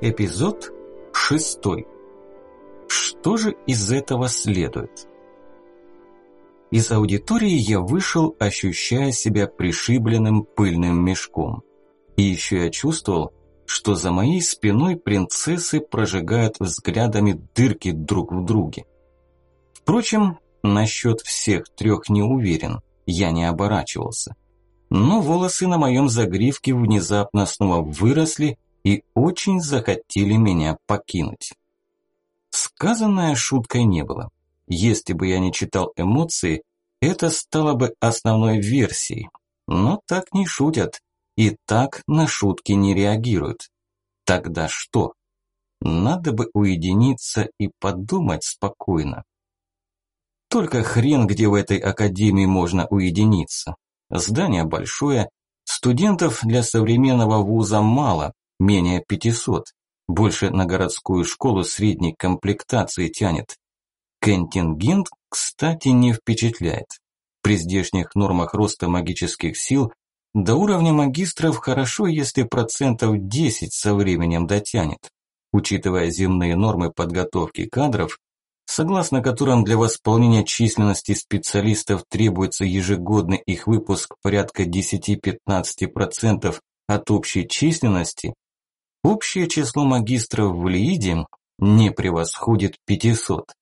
Эпизод шестой. Что же из этого следует? Из аудитории я вышел, ощущая себя пришибленным пыльным мешком. И еще я чувствовал, что за моей спиной принцессы прожигают взглядами дырки друг в друге. Впрочем, насчет всех трех не уверен, я не оборачивался. Но волосы на моем загривке внезапно снова выросли и очень захотели меня покинуть. Сказанное шуткой не было. Если бы я не читал эмоции, это стало бы основной версией. Но так не шутят, и так на шутки не реагируют. Тогда что? Надо бы уединиться и подумать спокойно. Только хрен, где в этой академии можно уединиться. Здание большое, студентов для современного вуза мало, менее 500. Больше на городскую школу средней комплектации тянет. Контингент, кстати, не впечатляет. При здешних нормах роста магических сил до уровня магистров хорошо, если процентов 10 со временем дотянет. Учитывая земные нормы подготовки кадров, согласно которым для восполнения численности специалистов требуется ежегодный их выпуск порядка 10-15% от общей численности, Общее число магистров в Лииде не превосходит 500.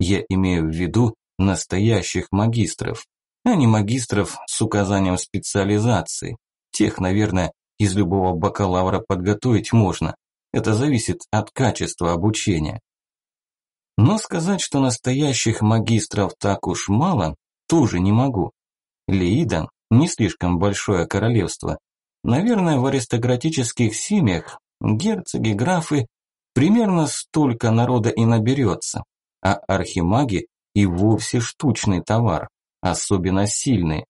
Я имею в виду настоящих магистров, а не магистров с указанием специализации. Тех, наверное, из любого бакалавра подготовить можно. Это зависит от качества обучения. Но сказать, что настоящих магистров так уж мало, тоже не могу. Леида – не слишком большое королевство. Наверное, в аристократических семьях Герцоги, графы, примерно столько народа и наберется, а архимаги и вовсе штучный товар, особенно сильные.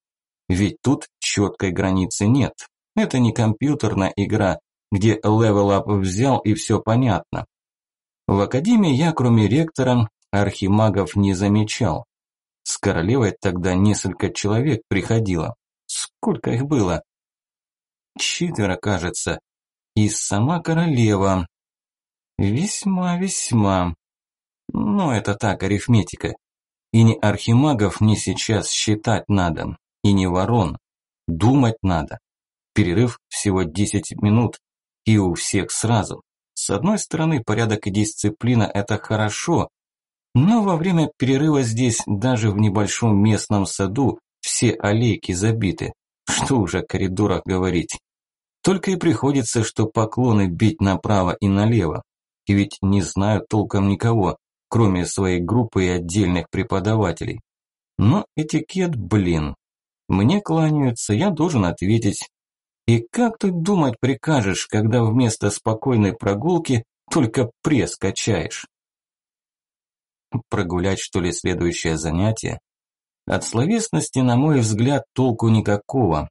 Ведь тут четкой границы нет. Это не компьютерная игра, где level-up взял и все понятно. В академии я, кроме ректора, архимагов не замечал. С королевой тогда несколько человек приходило. Сколько их было? Четверо, кажется и сама королева. Весьма-весьма. Но это так, арифметика. И не архимагов мне сейчас считать надо, и не ворон. Думать надо. Перерыв всего 10 минут, и у всех сразу. С одной стороны, порядок и дисциплина – это хорошо, но во время перерыва здесь, даже в небольшом местном саду, все аллейки забиты. Что уже о коридорах говорить. Только и приходится, что поклоны бить направо и налево. И ведь не знаю толком никого, кроме своей группы и отдельных преподавателей. Но этикет, блин. Мне кланяются, я должен ответить. И как тут думать прикажешь, когда вместо спокойной прогулки только пресс качаешь? Прогулять, что ли, следующее занятие? От словесности, на мой взгляд, толку никакого.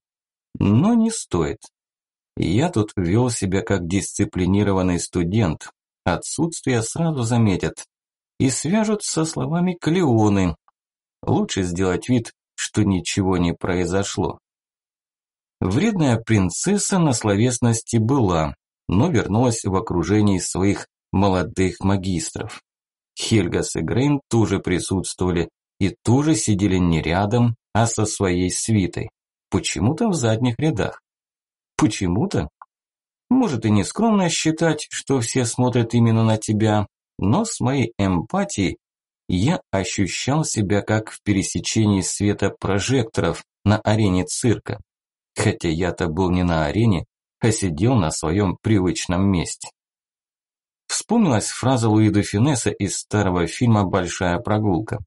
Но не стоит. Я тут вел себя как дисциплинированный студент. Отсутствие сразу заметят. И свяжут со словами Клеоны. Лучше сделать вид, что ничего не произошло. Вредная принцесса на словесности была, но вернулась в окружении своих молодых магистров. Хельгас и Грейн тоже присутствовали и тоже сидели не рядом, а со своей свитой. Почему-то в задних рядах. Почему-то. Может и не скромно считать, что все смотрят именно на тебя, но с моей эмпатией я ощущал себя как в пересечении света прожекторов на арене цирка. Хотя я-то был не на арене, а сидел на своем привычном месте. Вспомнилась фраза Луи де Финесса из старого фильма «Большая прогулка».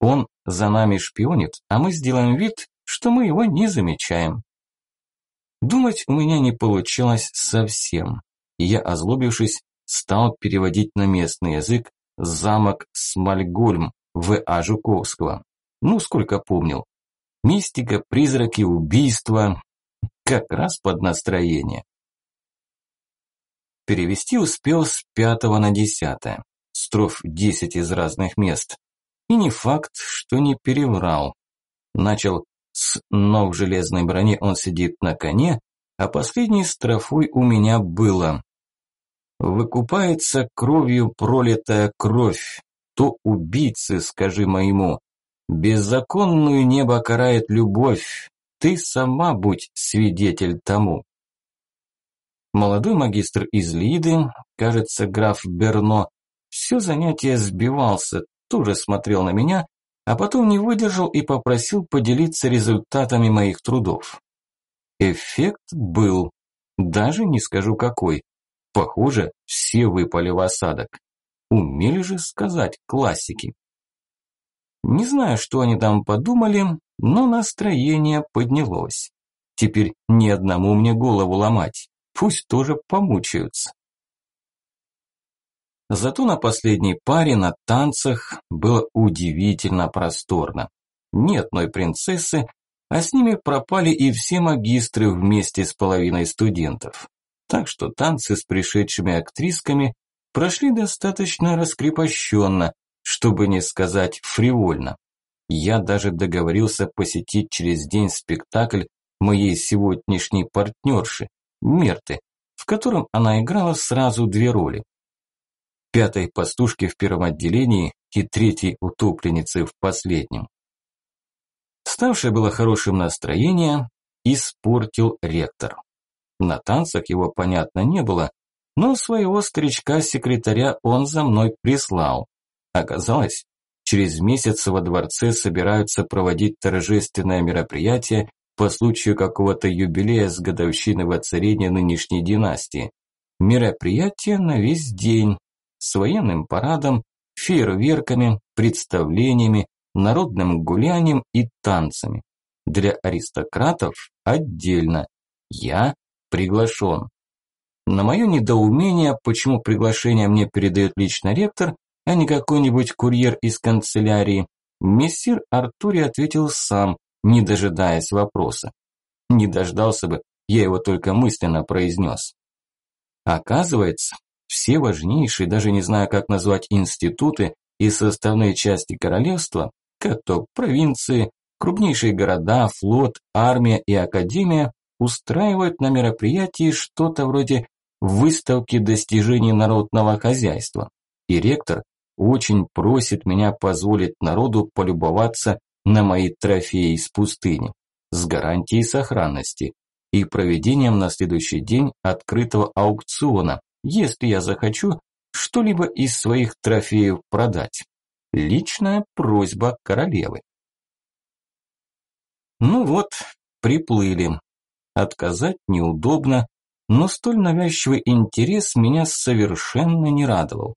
Он за нами шпионит, а мы сделаем вид, что мы его не замечаем. Думать у меня не получилось совсем. И я, озлобившись, стал переводить на местный язык замок Смальгольм В.А. Жуковского. Ну, сколько помнил. Мистика, призраки, убийства. Как раз под настроение. Перевести успел с пятого на десятое. Строф десять из разных мест. И не факт, что не переврал. Начал с «но в железной броне он сидит на коне», а последней строфой у меня было Выкупается кровью пролитая кровь. То убийцы, скажи моему. Беззаконную небо карает любовь. Ты сама будь свидетель тому. Молодой магистр из Лиды, кажется, граф Берно, все занятие сбивался, тоже смотрел на меня, а потом не выдержал и попросил поделиться результатами моих трудов. Эффект был, даже не скажу какой. Похоже, все выпали в осадок. Умели же сказать классики. Не знаю, что они там подумали, но настроение поднялось. Теперь ни одному мне голову ломать. Пусть тоже помучаются. Зато на последней паре на танцах было удивительно просторно. Ни одной принцессы, а с ними пропали и все магистры вместе с половиной студентов. Так что танцы с пришедшими актрисками прошли достаточно раскрепощенно, чтобы не сказать фривольно. Я даже договорился посетить через день спектакль моей сегодняшней партнерши, Мерты, в котором она играла сразу две роли пятой пастушки в первом отделении и третьей утопленницы в последнем. Ставшее было хорошим настроение, испортил ректор. На танцах его, понятно, не было, но своего старичка-секретаря он за мной прислал. Оказалось, через месяц во дворце собираются проводить торжественное мероприятие по случаю какого-то юбилея с годовщины воцарения нынешней династии. Мероприятие на весь день, с военным парадом, фейерверками, представлениями, народным гулянием и танцами. Для аристократов отдельно. Я приглашен. На мое недоумение, почему приглашение мне передает лично ректор, а не какой-нибудь курьер из канцелярии, мессир Артури ответил сам, не дожидаясь вопроса. Не дождался бы, я его только мысленно произнес. Оказывается, все важнейшие, даже не знаю как назвать институты и составные части королевства, как то провинции, крупнейшие города, флот, армия и академия, устраивают на мероприятии что-то вроде выставки достижений народного хозяйства. И ректор очень просит меня позволить народу полюбоваться на мои трофеи из пустыни с гарантией сохранности и проведением на следующий день открытого аукциона, если я захочу что-либо из своих трофеев продать. Личная просьба королевы. Ну вот, приплыли. Отказать неудобно, но столь навязчивый интерес меня совершенно не радовал.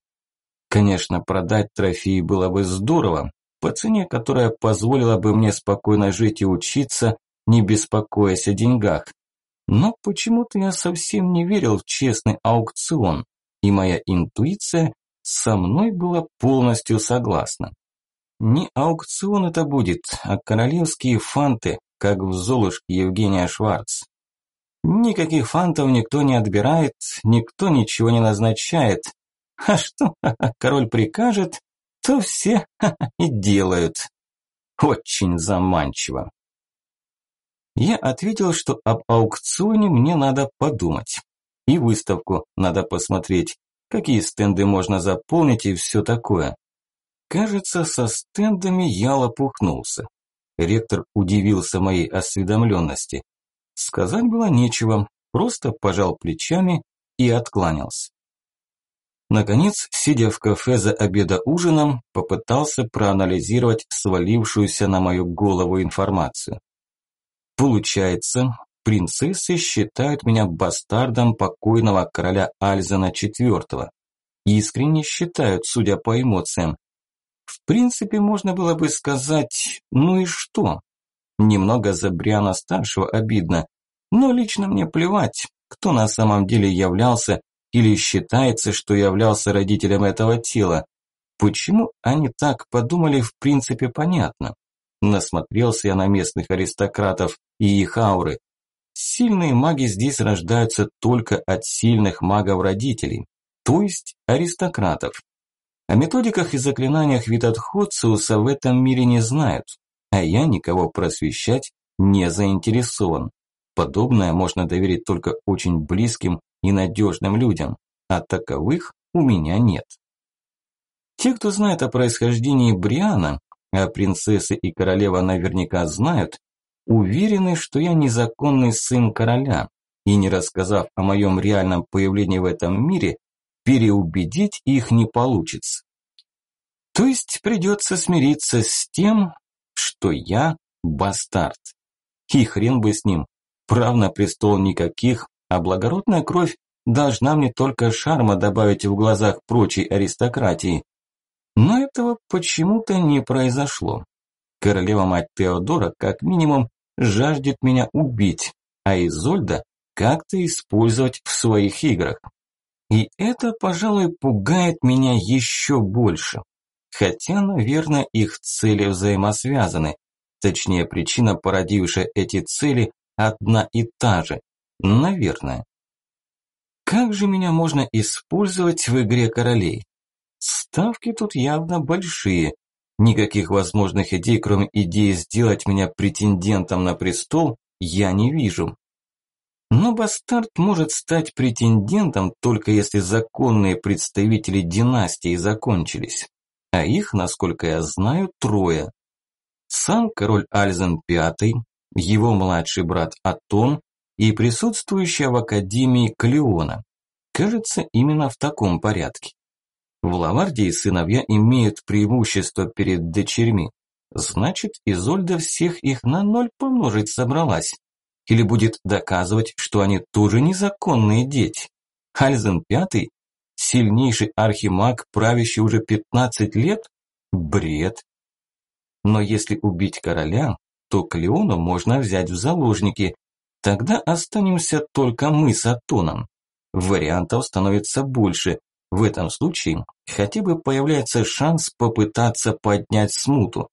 Конечно, продать трофеи было бы здорово, по цене, которая позволила бы мне спокойно жить и учиться, не беспокоясь о деньгах. Но почему-то я совсем не верил в честный аукцион, и моя интуиция со мной была полностью согласна. Не аукцион это будет, а королевские фанты, как в Золушке Евгения Шварц. Никаких фантов никто не отбирает, никто ничего не назначает. А что король прикажет, то все и делают. Очень заманчиво. Я ответил, что об аукционе мне надо подумать. И выставку надо посмотреть, какие стенды можно заполнить и все такое. Кажется, со стендами я лопухнулся. Ректор удивился моей осведомленности. Сказать было нечего, просто пожал плечами и откланялся. Наконец, сидя в кафе за обеда-ужином, попытался проанализировать свалившуюся на мою голову информацию. Получается, принцессы считают меня бастардом покойного короля Альзана IV. Искренне считают, судя по эмоциям. В принципе, можно было бы сказать, ну и что? Немного за Бриана старшего обидно, но лично мне плевать, кто на самом деле являлся или считается, что являлся родителем этого тела. Почему они так подумали, в принципе, понятно. Насмотрелся я на местных аристократов и их ауры. Сильные маги здесь рождаются только от сильных магов-родителей, то есть аристократов. О методиках и заклинаниях Витатходциуса в этом мире не знают, а я никого просвещать не заинтересован. Подобное можно доверить только очень близким и надежным людям. а таковых у меня нет. Те, кто знает о происхождении Бриана, а принцессы и королева наверняка знают, уверены, что я незаконный сын короля, и не рассказав о моем реальном появлении в этом мире, переубедить их не получится. То есть придется смириться с тем, что я бастард. И хрен бы с ним, прав на престол никаких, а благородная кровь должна мне только шарма добавить в глазах прочей аристократии. Но этого почему-то не произошло. Королева-мать Теодора, как минимум, жаждет меня убить, а Изольда как-то использовать в своих играх. И это, пожалуй, пугает меня еще больше. Хотя, наверное, их цели взаимосвязаны. Точнее, причина, породившая эти цели, одна и та же. Наверное. Как же меня можно использовать в игре королей? Ставки тут явно большие. Никаких возможных идей, кроме идеи сделать меня претендентом на престол, я не вижу. Но бастард может стать претендентом только если законные представители династии закончились. А их, насколько я знаю, трое. Сам король Альзен V, его младший брат Атон и присутствующая в Академии Клеона. Кажется, именно в таком порядке. В Лавардии сыновья имеют преимущество перед дочерьми. Значит, Изольда всех их на ноль помножить собралась или будет доказывать, что они тоже незаконные дети. Хальзен Пятый, сильнейший архимаг, правящий уже 15 лет? Бред. Но если убить короля, то Клеону можно взять в заложники. Тогда останемся только мы с Атоном. Вариантов становится больше. В этом случае хотя бы появляется шанс попытаться поднять смуту.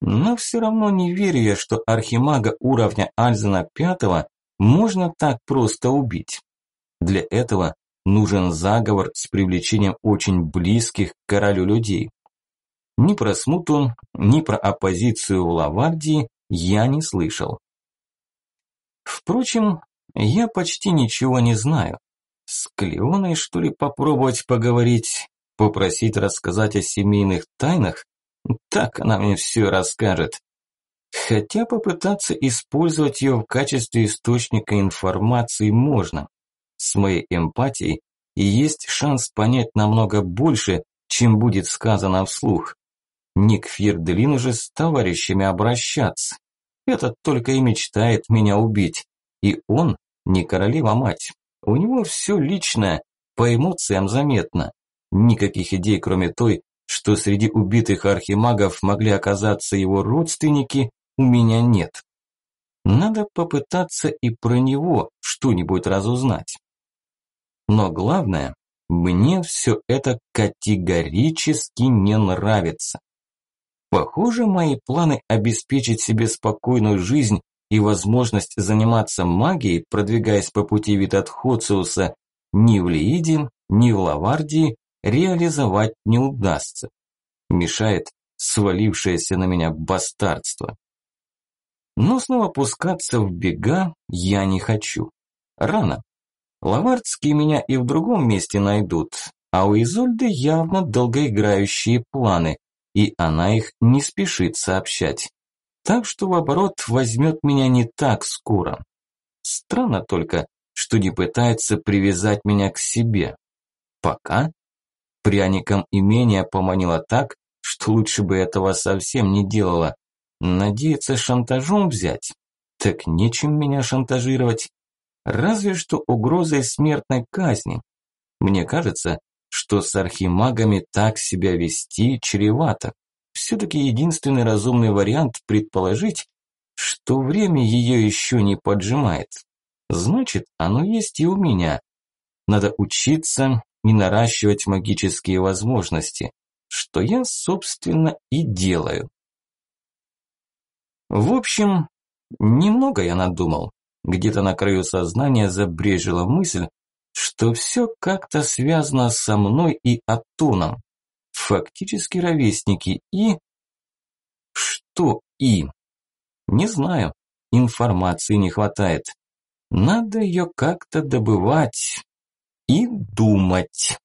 Но все равно не верю я, что архимага уровня Альзена Пятого можно так просто убить. Для этого нужен заговор с привлечением очень близких к королю людей. Ни про смуту, ни про оппозицию в Лавардии я не слышал. Впрочем, я почти ничего не знаю. С Клеоной, что ли, попробовать поговорить, попросить рассказать о семейных тайнах? Так она мне все расскажет. Хотя попытаться использовать ее в качестве источника информации можно. С моей эмпатией и есть шанс понять намного больше, чем будет сказано вслух. Ник Фьерделин уже с товарищами обращаться. Этот только и мечтает меня убить. И он не королева-мать. У него все личное, по эмоциям заметно. Никаких идей, кроме той, что среди убитых архимагов могли оказаться его родственники, у меня нет. Надо попытаться и про него что-нибудь разузнать. Но главное, мне все это категорически не нравится. Похоже, мои планы обеспечить себе спокойную жизнь и возможность заниматься магией, продвигаясь по пути Витатхоциуса, ни в Лииде, ни в Лавардии реализовать не удастся. Мешает свалившееся на меня бастардство. Но снова пускаться в бега я не хочу. Рано. Лавардские меня и в другом месте найдут, а у Изольды явно долгоиграющие планы, и она их не спешит сообщать. Так что в оборот возьмет меня не так скоро. Странно только, что не пытается привязать меня к себе. Пока Пряником имения поманила так, что лучше бы этого совсем не делала. Надеяться шантажом взять? Так нечем меня шантажировать. Разве что угрозой смертной казни. Мне кажется, что с архимагами так себя вести чревато. Все-таки единственный разумный вариант предположить, что время ее еще не поджимает. Значит, оно есть и у меня. Надо учиться и наращивать магические возможности, что я, собственно, и делаю. В общем, немного я надумал. Где-то на краю сознания забрежила мысль, что все как-то связано со мной и Атоном. Фактически ровесники и... Что и? Не знаю, информации не хватает. Надо ее как-то добывать. и думать.